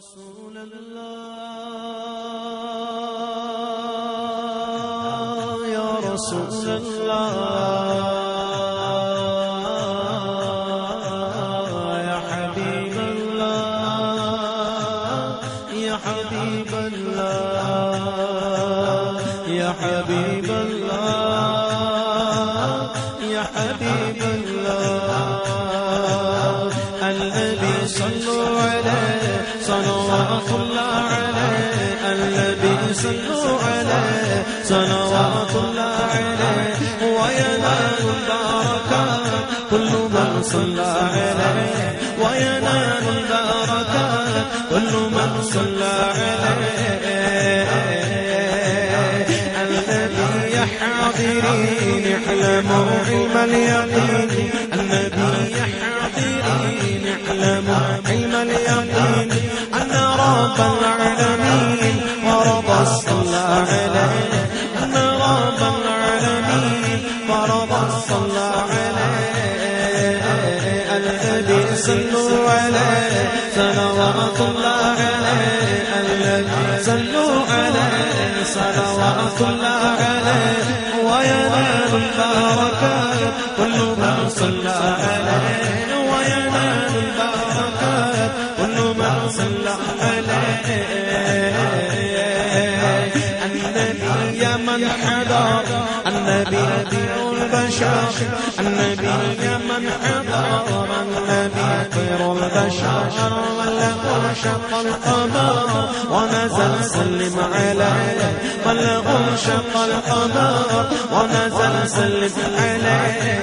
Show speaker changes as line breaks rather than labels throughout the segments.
رسول الله يا رسول الله يا حبيب الله يا حبيب الله يا حبيب الله يا حبيب صلوات الله عليه وينال البركات كل من صلى عليه وينال البركات كل من صلى عليه الذي يا حاضرين اعلموا علم اليقين صلوا عليه صلوات الله عليه الذي صلوا عليه صلوات الله عليه وينال البركات كل من صلى عليه وينال البركات كل من صلى عليه النبي خير البشر النبي من حضر النبي البشر وله شق القمر ونزل سلم عليه وله شق القمر ونزل سلم عليه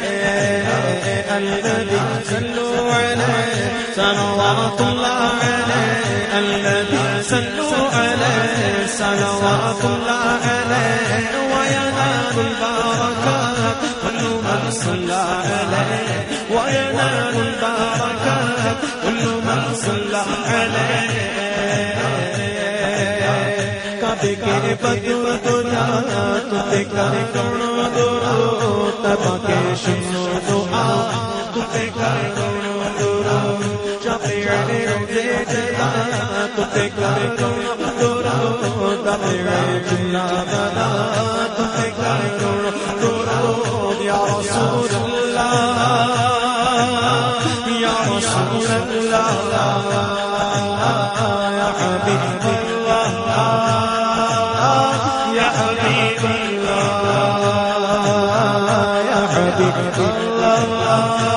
الذي صلوا عليه صلوات الله عليه الذي صلوا عليه صلوات الله عليه صلى عليه وينال البركات كل من صلى عليه کبھی کے بدر دنیا تجھے کر کرو درو تب کے شنو دعا تجھے کر کرو درو شفیع روزے جلا تجھے کر کرو درو تب جملہ بنا تجھے کر کرو درو رسول اللہ یا رسول اللہ یا حبیب اللہ يا حبيب الله يا حبيب الله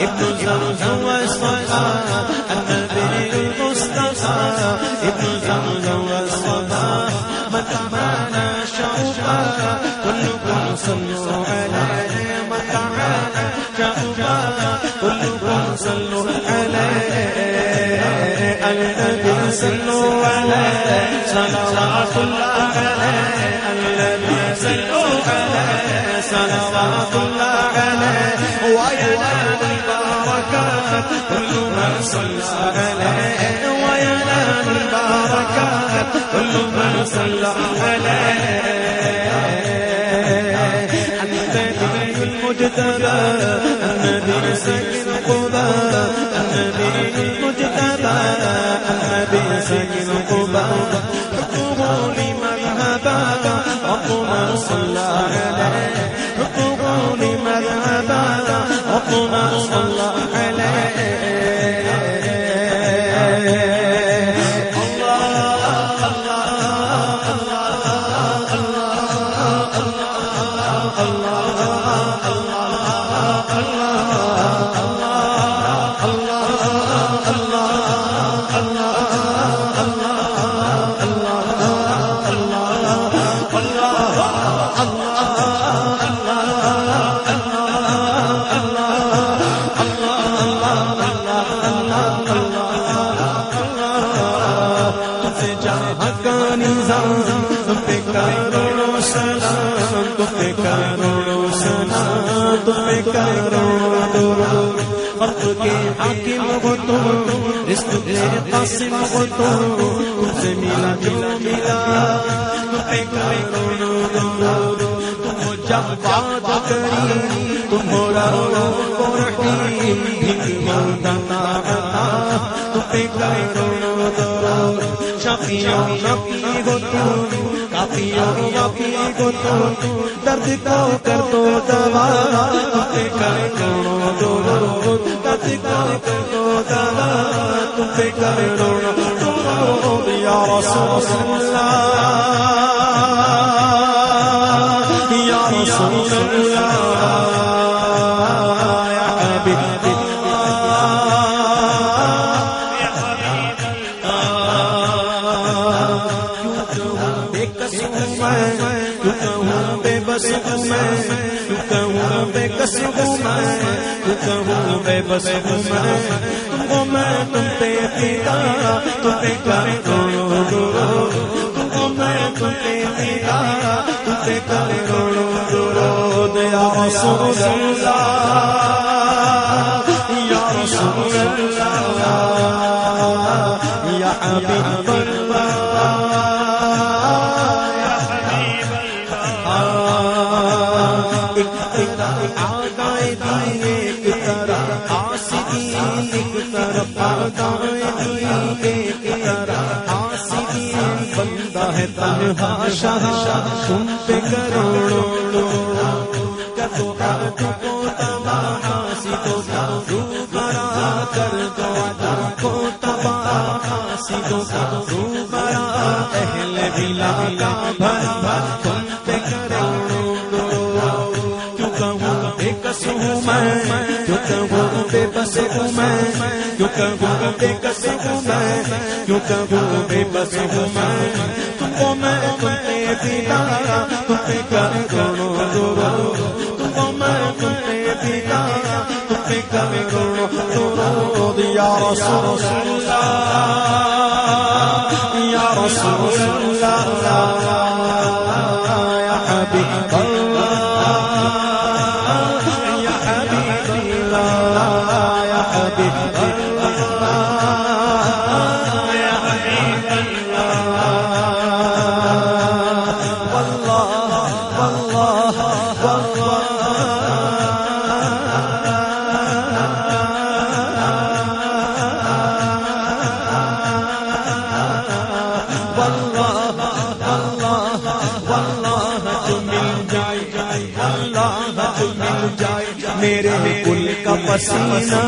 ابن زمزم والصفا النبي المصطفى ابن زمزم والصفا من معنا شوقا كلكم صلوا عليه من تعالى شوقا كلكم صلوا عليه النبي صلوا عليه صلوات الله عليه النبي صلوا عليه صلوات الله النبي المجتبى النبي سكن حاکم رزق کے قاسم ہو تم تم سے ملا جو ملا تمہیں کرو درود تم جب بات کری تم مولا کو رحیم بھی مولا عطا تمہیں کرو درود شفیع شفیع ہو تم کو تو درد کو کر دو دوا تم کر رونا دو، درد کو کر دو دوا تم پہ کر دو، یا رسول اللہ۔ بس ہوں میں کہوں بے میں کہوں بے بس میں۔ تم کو میں تم پہ پیتا تم کر کرو دو تم کو میں تم پہ پیتا کر کرو دو دیا بندہ ہے تنہا شاہ تم پہ کروڑوں کتو تباہ سی تو دو برا کر دو کو تباہ سی تو دو برا اہل بلا بلا بھر تم پہ کروڑوں کیوں کہوں بے کس میں بس ہوں میں کیوں کہوں بے کس ہوں میں کیوں کہوں بے بس ہوں میں تم کو میں تم پہ پیتا تم پہ کر کرو دو تم کو میں تم پہ پیتا تم پہ کر کرو دو یا رسول اللہ یا رسول اللہ یا حبیب اللہ اللہ پسینہ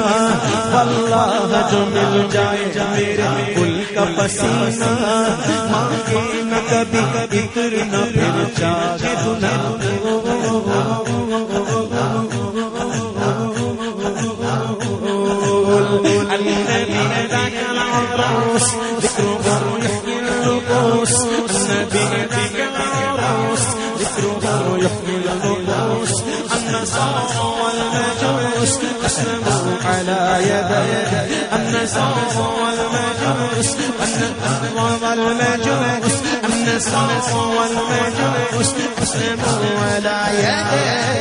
اللہ جو مل جائے میرے کل کا پسینہ۔ مانگے نہ کبھی کبھی نہ پھر چاہے ذكره النبي النصارى والمجوس أسلموا على يدي النصارى والمجوس النصارى والمجوس النصارى والمجوس أسلموا على يدي.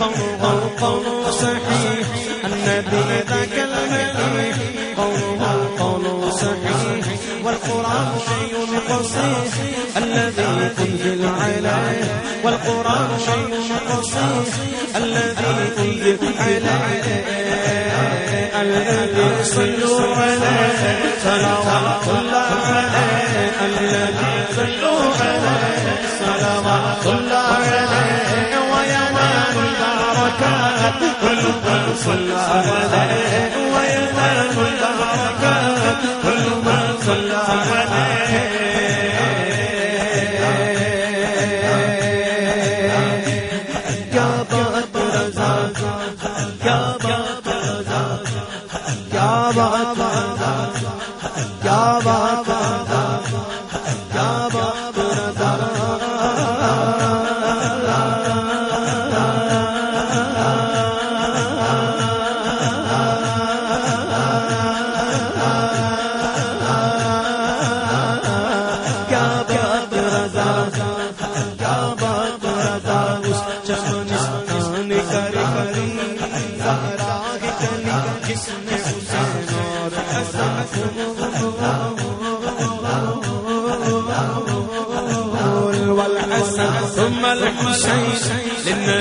قوله قول صحيح النبي ذاك الملك قوله قول صحيح والقرآن شيء قصيح الذي تنزل عليه والقرآن شيء قصيح الذي تنزل عليه الذي صلوا عليه صلوات صلى عليه وينال البركات كل من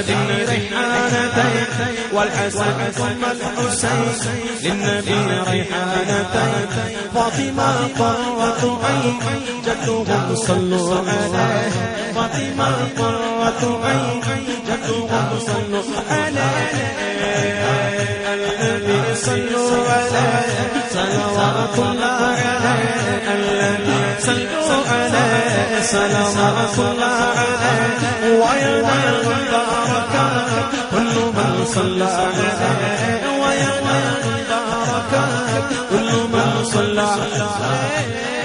للنبي ريحانتين والحسن ثم الحسين للنبي ريحانتين فاطمة قرة عين جدهم صلوا عليه فاطمة قرة عين جدهم صلوا عليه النبي صلوا عليه صلوات الله عليه النبي صلوا عليه صلوات الله عليه صلى وينال الدار